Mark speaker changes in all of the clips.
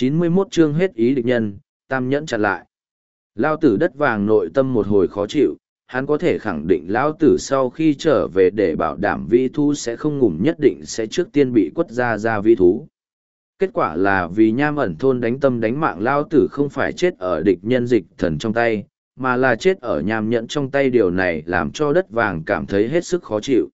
Speaker 1: 91 chương hết ý địch nhân, tam nhẫn chặn lại. Lao tử đất vàng nội tâm một hồi khó chịu, hắn có thể khẳng định Lao tử sau khi trở về để bảo đảm Vi thú sẽ không ngủm nhất định sẽ trước tiên bị quất ra ra Vi thú. Kết quả là vì nham ẩn thôn đánh tâm đánh mạng Lao tử không phải chết ở địch nhân dịch thần trong tay, mà là chết ở nham nhẫn trong tay điều này làm cho đất vàng cảm thấy hết sức khó chịu.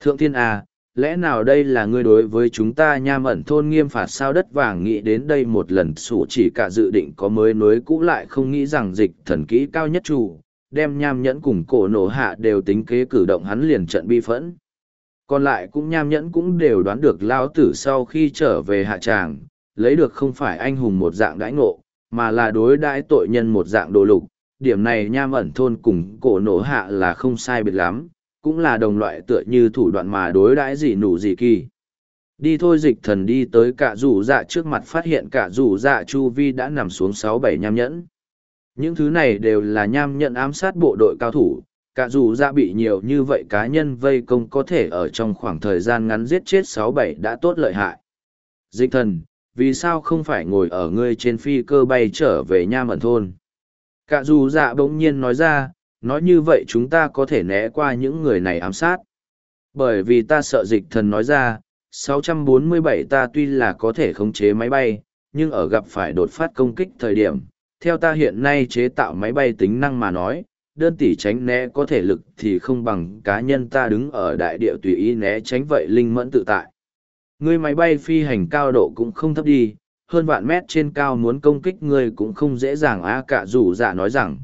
Speaker 1: Thượng thiên A, lẽ nào đây là ngươi đối với chúng ta nham ẩn thôn nghiêm phạt sao đất vàng nghĩ đến đây một lần sủ chỉ cả dự định có mới nối cũ lại không nghĩ rằng dịch thần kỹ cao nhất chủ, đem nham nhẫn cùng cổ nổ hạ đều tính kế cử động hắn liền trận bi phẫn. Còn lại cũng nham nhẫn cũng đều đoán được lao tử sau khi trở về hạ tràng, lấy được không phải anh hùng một dạng đãi ngộ, mà là đối đãi tội nhân một dạng đồ lục, điểm này nham ẩn thôn cùng cổ nổ hạ là không sai biệt lắm, cũng là đồng loại tựa như thủ đoạn mà đối đãi gì nụ gì kỳ. Đi thôi dịch thần đi tới cả rủ dạ trước mặt phát hiện cả rủ dạ chu vi đã nằm xuống sáu bảy nham nhẫn. Những thứ này đều là nham nhẫn ám sát bộ đội cao thủ, cả dù dạ bị nhiều như vậy cá nhân vây công có thể ở trong khoảng thời gian ngắn giết chết sáu bảy đã tốt lợi hại. Dịch thần, vì sao không phải ngồi ở ngươi trên phi cơ bay trở về nham ẩn thôn? Cả dù dạ bỗng nhiên nói ra, nói như vậy chúng ta có thể né qua những người này ám sát. Bởi vì ta sợ dịch thần nói ra, 647 ta tuy là có thể khống chế máy bay, nhưng ở gặp phải đột phát công kích thời điểm, theo ta hiện nay chế tạo máy bay tính năng mà nói, đơn tỷ tránh né có thể lực thì không bằng cá nhân ta đứng ở đại địa tùy ý né tránh vậy linh mẫn tự tại. Ngươi máy bay phi hành cao độ cũng không thấp đi, hơn vạn mét trên cao muốn công kích ngươi cũng không dễ dàng á cả dù dạ nói rằng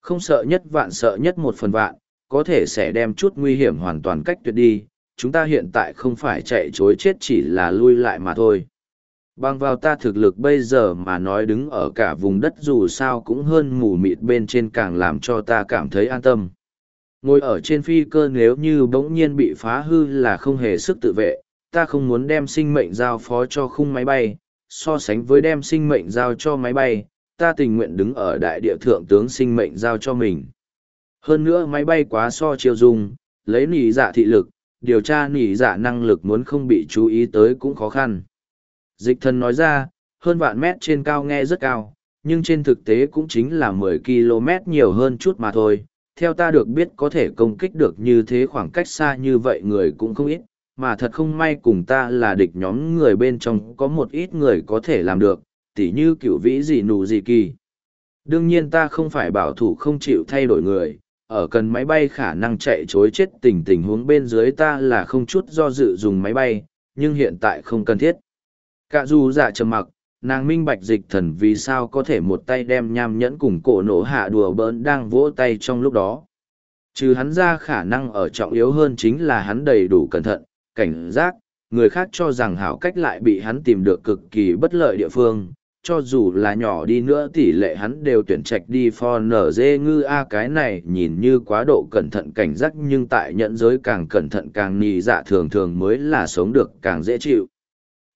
Speaker 1: không sợ nhất vạn sợ nhất một phần vạn có thể sẽ đem chút nguy hiểm hoàn toàn cách tuyệt đi chúng ta hiện tại không phải chạy chối chết chỉ là lui lại mà thôi. Bằng vào ta thực lực bây giờ mà nói đứng ở cả vùng đất dù sao cũng hơn mù mịt bên trên càng làm cho ta cảm thấy an tâm. Ngồi ở trên phi cơ nếu như bỗng nhiên bị phá hư là không hề sức tự vệ ta không muốn đem sinh mệnh giao phó cho khung máy bay so sánh với đem sinh mệnh giao cho máy bay, ta tình nguyện đứng ở đại địa thượng tướng sinh mệnh giao cho mình. Hơn nữa máy bay quá so chiều dung, lấy nỉ dạ thị lực, điều tra nỉ dạ năng lực muốn không bị chú ý tới cũng khó khăn. Dịch thần nói ra, hơn vạn mét trên cao nghe rất cao, nhưng trên thực tế cũng chính là 10 km nhiều hơn chút mà thôi. Theo ta được biết có thể công kích được như thế khoảng cách xa như vậy người cũng không ít, mà thật không may cùng ta là địch nhóm người bên trong có một ít người có thể làm được, tỉ như cựu vĩ gì nụ gì kỳ. Đương nhiên ta không phải bảo thủ không chịu thay đổi người, ở cần máy bay khả năng chạy chối chết tình tình huống bên dưới ta là không chút do dự dùng máy bay, nhưng hiện tại không cần thiết. Cả dù dạ trầm mặc, nàng minh bạch dịch thần vì sao có thể một tay đem nham nhẫn cùng cổ nổ hạ đùa bỡn đang vỗ tay trong lúc đó. Trừ hắn ra khả năng ở trọng yếu hơn chính là hắn đầy đủ cẩn thận, cảnh giác, người khác cho rằng hảo cách lại bị hắn tìm được cực kỳ bất lợi địa phương, cho dù là nhỏ đi nữa tỷ lệ hắn đều tuyển trạch đi for nở dê ngư a cái này nhìn như quá độ cẩn thận cảnh giác nhưng tại nhận giới càng cẩn thận càng nhì dạ thường thường mới là sống được càng dễ chịu.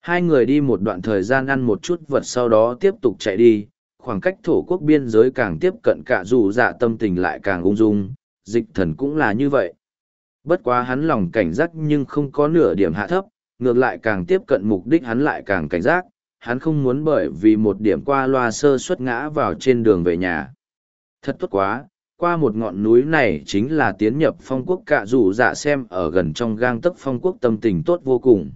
Speaker 1: Hai người đi một đoạn thời gian ăn một chút vật sau đó tiếp tục chạy đi, khoảng cách thổ quốc biên giới càng tiếp cận cả dù dạ tâm tình lại càng ung dung, dịch thần cũng là như vậy. Bất quá hắn lòng cảnh giác nhưng không có nửa điểm hạ thấp, ngược lại càng tiếp cận mục đích hắn lại càng cảnh giác, hắn không muốn bởi vì một điểm qua loa sơ suất ngã vào trên đường về nhà. Thật tốt quá, qua một ngọn núi này chính là tiến nhập phong quốc cạ rủ dạ xem ở gần trong gang tấc phong quốc tâm tình tốt vô cùng.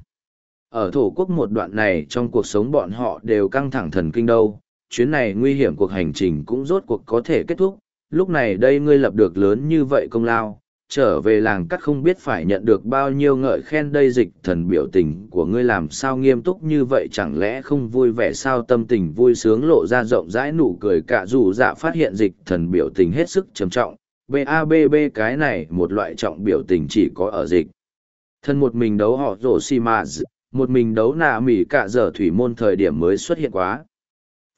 Speaker 1: Ở thổ quốc một đoạn này trong cuộc sống bọn họ đều căng thẳng thần kinh đâu, chuyến này nguy hiểm cuộc hành trình cũng rốt cuộc có thể kết thúc, lúc này đây ngươi lập được lớn như vậy công lao, trở về làng cắt không biết phải nhận được bao nhiêu ngợi khen đây dịch thần biểu tình của ngươi làm sao nghiêm túc như vậy, chẳng lẽ không vui vẻ sao? Tâm tình vui sướng lộ ra rộng rãi nụ cười, cả dù dạ phát hiện dịch thần biểu tình hết sức trầm trọng. Babb cái này một loại trọng biểu tình chỉ có ở dịch. Thân một mình đấu họ rổ xi mà một mình đấu nạ mỉ cả giờ thủy môn thời điểm mới xuất hiện quá.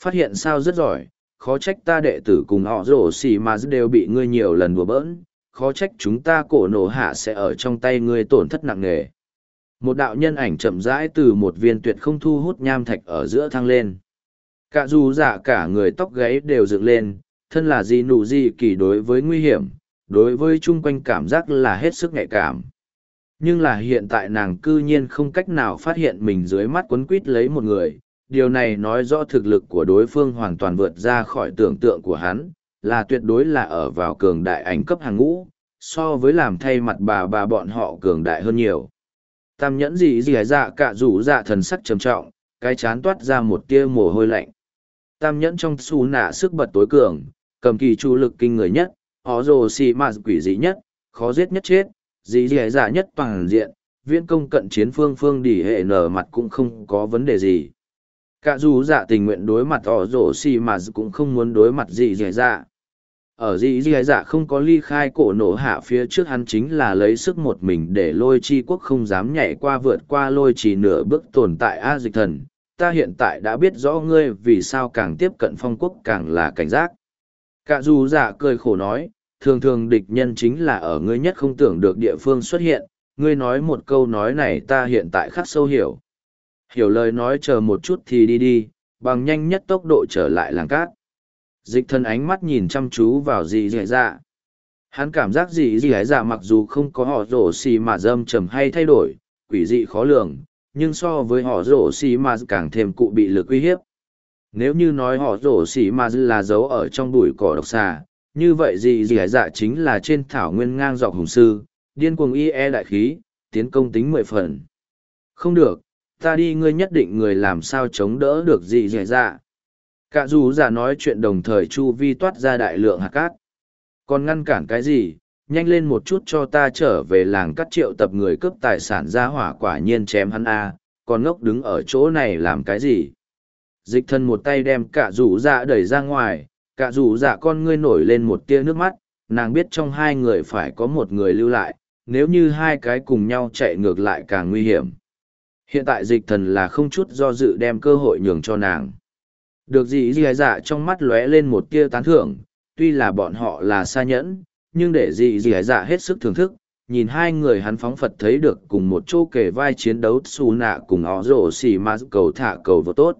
Speaker 1: Phát hiện sao rất giỏi, khó trách ta đệ tử cùng họ rổ xì mà đều bị ngươi nhiều lần đùa bỡn khó trách chúng ta cổ nổ hạ sẽ ở trong tay ngươi tổn thất nặng nề. Một đạo nhân ảnh chậm rãi từ một viên tuyệt không thu hút nham thạch ở giữa thăng lên. Cả dù giả cả người tóc gáy đều dựng lên, thân là gì nụ gì kỳ đối với nguy hiểm, đối với chung quanh cảm giác là hết sức nhạy cảm. Nhưng là hiện tại nàng cư nhiên không cách nào phát hiện mình dưới mắt quấn quít lấy một người, điều này nói rõ thực lực của đối phương hoàn toàn vượt ra khỏi tưởng tượng của hắn, là tuyệt đối là ở vào cường đại ảnh cấp hàng ngũ, so với làm thay mặt bà bà bọn họ cường đại hơn nhiều. Tam nhẫn gì gì dạ cả rủ dạ thần sắc trầm trọng, cái chán toát ra một tia mồ hôi lạnh. Tam nhẫn trong xù nạ sức bật tối cường, cầm kỳ chủ lực kinh người nhất, họ rồ xì mà quỷ dị nhất, khó giết nhất chết, gì gì dạ nhất toàn diện, viễn công cận chiến phương phương đỉ hệ nở mặt cũng không có vấn đề gì. Cả dù dạ tình nguyện đối mặt ỏ rổ xì mà cũng không muốn đối mặt gì gì dạ. Ở dị gì dạ không có ly khai cổ nổ hạ phía trước hắn chính là lấy sức một mình để lôi chi quốc không dám nhảy qua vượt qua lôi chỉ nửa bước tồn tại A dịch thần. Ta hiện tại đã biết rõ ngươi vì sao càng tiếp cận phong quốc càng là cảnh giác. Cả dù dạ cười khổ nói, thường thường địch nhân chính là ở ngươi nhất không tưởng được địa phương xuất hiện, ngươi nói một câu nói này ta hiện tại khắc sâu hiểu. Hiểu lời nói chờ một chút thì đi đi, bằng nhanh nhất tốc độ trở lại làng cát. Dịch thân ánh mắt nhìn chăm chú vào dì dì dạ. Hắn cảm giác dì dì dạ mặc dù không có họ rổ xì mà dâm trầm hay thay đổi, quỷ dị khó lường, nhưng so với họ rổ xì mà càng thêm cụ bị lực uy hiếp. Nếu như nói họ rổ xì mà là dấu ở trong bụi cỏ độc xà, như vậy dì dì dạ chính là trên thảo nguyên ngang dọc hùng sư, điên cuồng y e đại khí, tiến công tính mười phần. Không được, ta đi ngươi nhất định người làm sao chống đỡ được gì dễ dạ. Cả dù giả nói chuyện đồng thời chu vi toát ra đại lượng hạt cát. Còn ngăn cản cái gì, nhanh lên một chút cho ta trở về làng cắt triệu tập người cướp tài sản ra hỏa quả nhiên chém hắn a. Còn ngốc đứng ở chỗ này làm cái gì? Dịch thân một tay đem cả rủ dạ đẩy ra ngoài. Cả rủ dạ con ngươi nổi lên một tia nước mắt. Nàng biết trong hai người phải có một người lưu lại. Nếu như hai cái cùng nhau chạy ngược lại càng nguy hiểm hiện tại dịch thần là không chút do dự đem cơ hội nhường cho nàng. Được gì dì dạ trong mắt lóe lên một tia tán thưởng, tuy là bọn họ là xa nhẫn, nhưng để dì dì dạ hết sức thưởng thức, nhìn hai người hắn phóng phật thấy được cùng một chỗ kề vai chiến đấu xù nạ cùng ó rổ xì ma cầu thả cầu vô tốt.